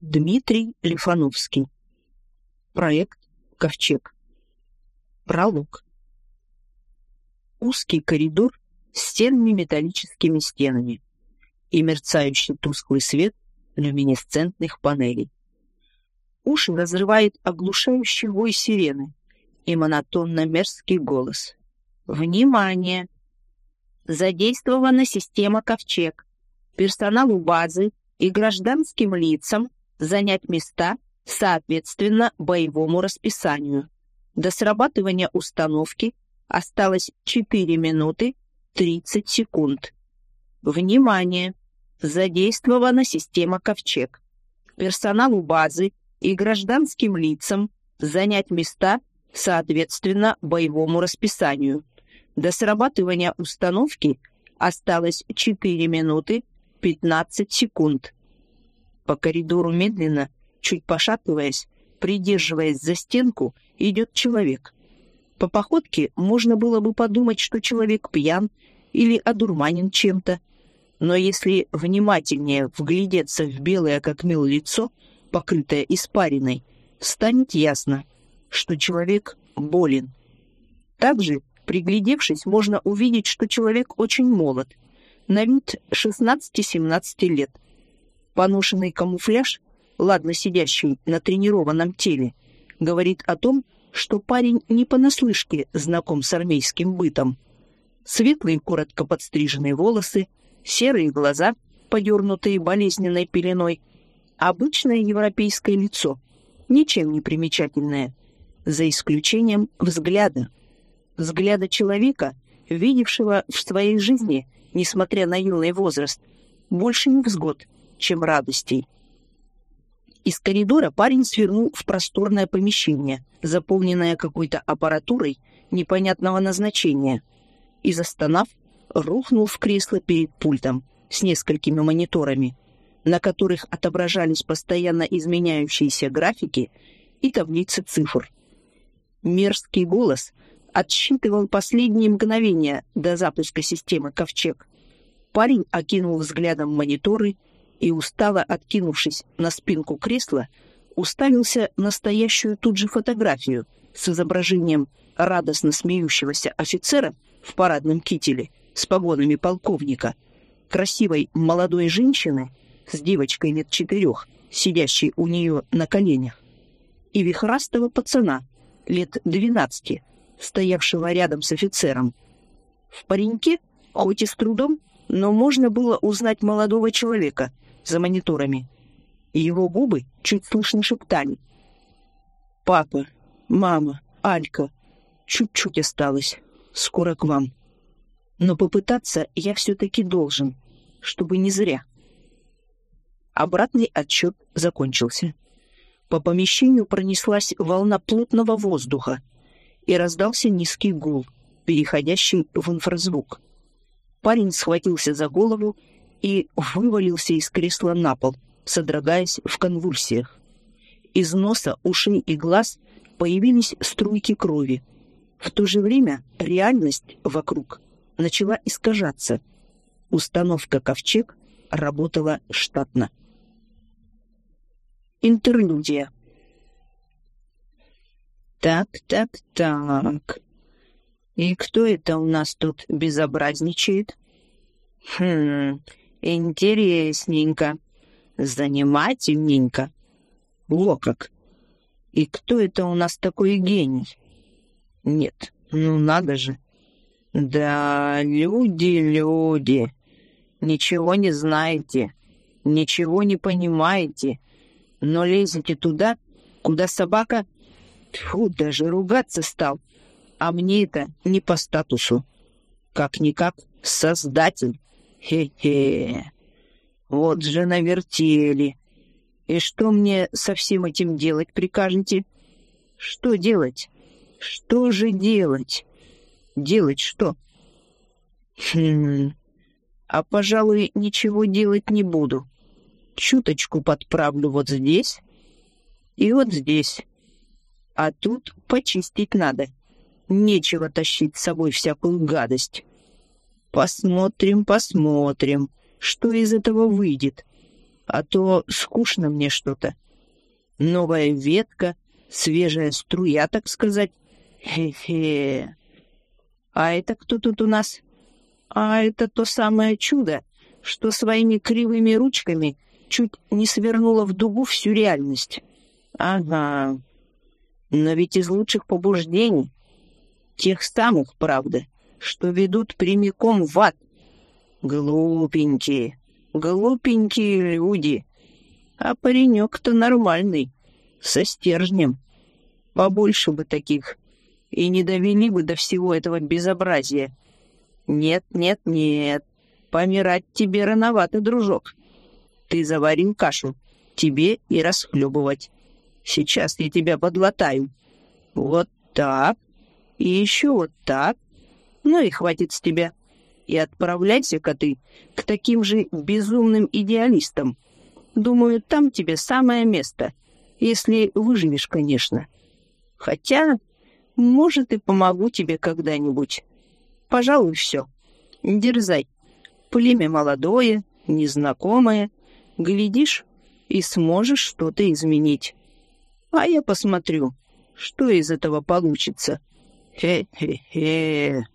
Дмитрий Лифановский. Проект «Ковчег». Пролог. Узкий коридор с серыми металлическими стенами и мерцающий тусклый свет люминесцентных панелей. Уши разрывает оглушающий вой сирены и монотонно-мерзкий голос. «Внимание! Задействована система «Ковчег». Персоналу базы и гражданским лицам занять места соответственно боевому расписанию. До срабатывания установки осталось 4 минуты 30 секунд. Внимание! Задействована система «Ковчег». Персоналу базы и гражданским лицам занять места соответственно боевому расписанию. До срабатывания установки осталось 4 минуты 15 секунд. По коридору медленно, чуть пошатываясь, придерживаясь за стенку, идет человек. По походке можно было бы подумать, что человек пьян или одурманен чем-то. Но если внимательнее вглядеться в белое как мел лицо, покрытое испариной, станет ясно, что человек болен. Также, приглядевшись, можно увидеть, что человек очень молод, на вид 16-17 лет – Поношенный камуфляж, ладно сидящий на тренированном теле, говорит о том, что парень не понаслышке знаком с армейским бытом. Светлые, коротко подстриженные волосы, серые глаза, подернутые болезненной пеленой, обычное европейское лицо, ничем не примечательное, за исключением взгляда. Взгляда человека, видевшего в своей жизни, несмотря на юный возраст, больше невзгод — чем радостей. Из коридора парень свернул в просторное помещение, заполненное какой-то аппаратурой непонятного назначения, и, застонав, рухнул в кресло перед пультом с несколькими мониторами, на которых отображались постоянно изменяющиеся графики и таблицы цифр. Мерзкий голос отсчитывал последние мгновения до запуска системы «Ковчег». Парень окинул взглядом мониторы и, устало откинувшись на спинку кресла, уставился на стоящую тут же фотографию с изображением радостно смеющегося офицера в парадном кителе с погонами полковника, красивой молодой женщины с девочкой лет четырех, сидящей у нее на коленях, и вихрастого пацана лет двенадцати, стоявшего рядом с офицером. В пареньке, хоть и с трудом, но можно было узнать молодого человека — за мониторами. Его губы чуть слышно шептали. «Папа, мама, Алька, чуть-чуть осталось. Скоро к вам. Но попытаться я все-таки должен, чтобы не зря». Обратный отчет закончился. По помещению пронеслась волна плотного воздуха, и раздался низкий гул, переходящий в инфразвук. Парень схватился за голову и вывалился из кресла на пол, содрогаясь в конвульсиях. Из носа, ушей и глаз появились струйки крови. В то же время реальность вокруг начала искажаться. Установка «Ковчег» работала штатно. Интерлюдия. Так, так, так. И кто это у нас тут безобразничает? Хм, Интересненько. Занимательненько. Во как. И кто это у нас такой гений? Нет, ну надо же. Да, люди, люди. Ничего не знаете, ничего не понимаете, но лезете туда, куда собака... Тьфу, даже ругаться стал. А мне это не по статусу. Как-никак создатель. Хе-хе. Вот же навертели. И что мне со всем этим делать прикажете? Что делать? Что же делать? Делать что? Хм. А, пожалуй, ничего делать не буду. Чуточку подправлю вот здесь и вот здесь. А тут почистить надо. Нечего тащить с собой всякую гадость. Посмотрим, посмотрим, что из этого выйдет. А то скучно мне что-то. Новая ветка, свежая струя, так сказать. Хе-хе. А это кто тут у нас? А это то самое чудо, что своими кривыми ручками чуть не свернуло в дугу всю реальность. Ага. Но ведь из лучших побуждений, тех самых, правда, что ведут прямиком в ад. Глупенькие, глупенькие люди. А паренек-то нормальный, со стержнем. Побольше бы таких, и не довели бы до всего этого безобразия. Нет, нет, нет, помирать тебе рановато, дружок. Ты заварил кашу, тебе и расхлебывать. Сейчас я тебя подлатаю. Вот так. И еще вот так. Ну и хватит с тебя. И отправляйся-ка ты к таким же безумным идеалистам. Думаю, там тебе самое место. Если выживешь, конечно. Хотя, может, и помогу тебе когда-нибудь. Пожалуй, все. Дерзай. Племя молодое, незнакомое. Глядишь, и сможешь что-то изменить. А я посмотрю, что из этого получится. Хе-хе-хе.